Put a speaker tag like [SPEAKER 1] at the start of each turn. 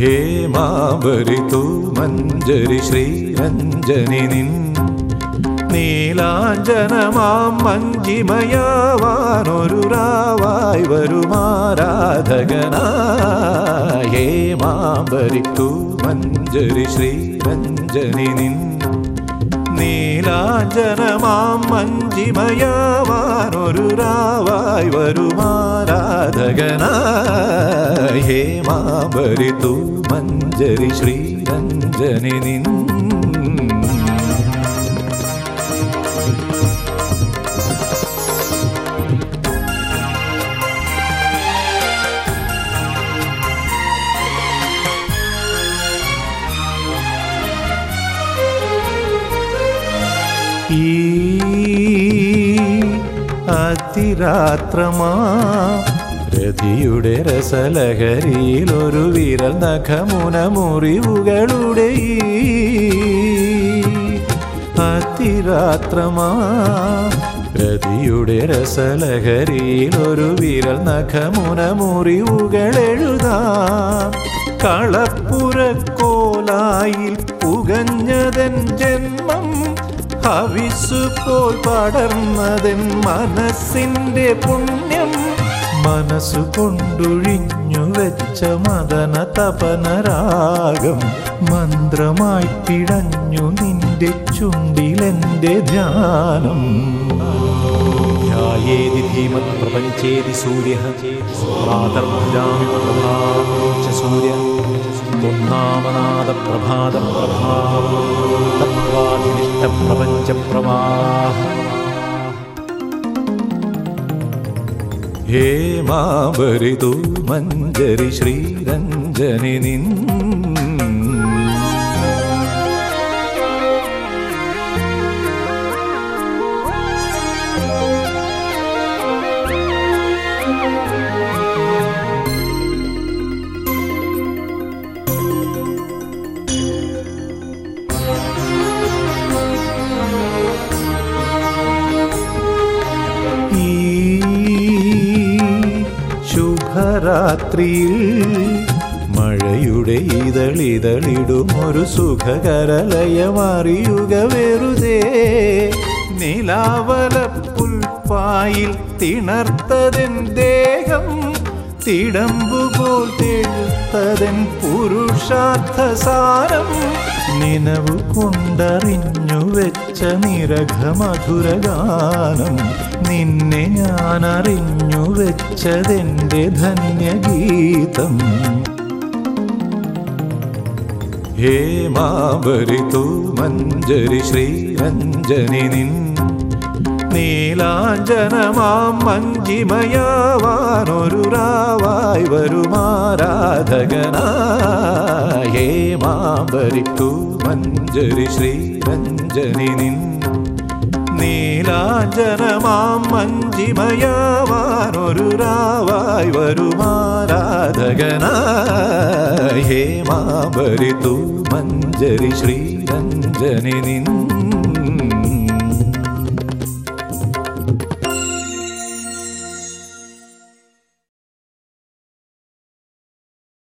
[SPEAKER 1] ഹേമാബരി തൂ മഞ്ജരി ശ്രീരഞ്ജനി നിൻ നീലാഞ്ജനമാം മഞ്ജിമയാവാനൊരു രാവായി വരുമാരാധകനായ ഹേമാബരി തൂ മഞ്ജരി ശ്രീരഞ്ജനി നിൻ നീലാഞ്ജനമാം മഞ്ജിമയാവാനൊരു രാവായി വരുമാരാധകനായ ഹേമാബരി തൂ മഞ്ജരി ശ്രീരഞ്ജനി നിൻ ഈ അതിരാത്രമാ രതിയുടെ രസലഹരിയിൽ ഒരു വിരൽ നഖമുന മുറിവുകളുടെ അതിരാത്രമാ രതിയുടെ രസലഹരിയിൽ ഒരു വിരൽ നഖമുന മുറിവുകൾ എഴുതാം. കളപ്പുരക്കോലായിൽ പുകഞ്ഞതൻ ജന്മം ഹവിസു പോൽ പടർന്നതൻ മനസ്സിന്റെ പുണ്യം. മനസ്സു കൊണ്ടൊഴിഞ്ഞു വെച്ച മദന തപനരാഗം മന്ത്രമായി പിടഞ്ഞു നിന്റെ ചുണ്ടിലെന്റെ ധ്യാനം. ധ്യായേതി ധീമത് പ്രപഞ്ചേതി സൂര്യ. പ്രഭാതം സൂര്യ ത്വന്നാമനാദ പ്രഭാത പ്രഭാവാധിനിഷ്ട പ്രപഞ്ച പ്രവാഹ ഹേമാബരിതു മഞ്ജരി ശ്രീരഞ്ജനി നിൻ ശുഭരാത്രിയിൽ മഴയുടെ ഇതളിതളിടും ഒരു സുഖകരലയമറിയുക വെറുതെ. നിലാവല പുൽപ്പായിൽ തിണർത്തതൻ ദേഹം തിടമ്പുപോൽ തെഴുത്തതൻ പുരുഷാർത്ഥ സാരം നിനവു കൊണ്ടറിഞ്ഞു വെച്ച നിരഘമധുരഗാനം നിന്നെ ഞാൻ അറിഞ്ഞു വെച്ചതെന്റെ ധന്യഗീതം. ഹേമാബരി തൂ മഞ്ജരി ശ്രീരഞ്ജനി നിൻ നീലാഞ്ജനമാം മഞ്ജിമയാവാനൊരു രാവായി വരുമാരാധകനായ. ഹേമാബരി തൂ മഞ്ജരി ശ്രീരഞ്ജനി നിൻ. നീലാഞ്ജനമാം മഞ്ജിമയാവാനൊരു രാവായി വരുമാരാധകനായ. ഹേമാബരി തൂ മഞ്ജരി ശ്രീരഞ്ജനി നിൻ.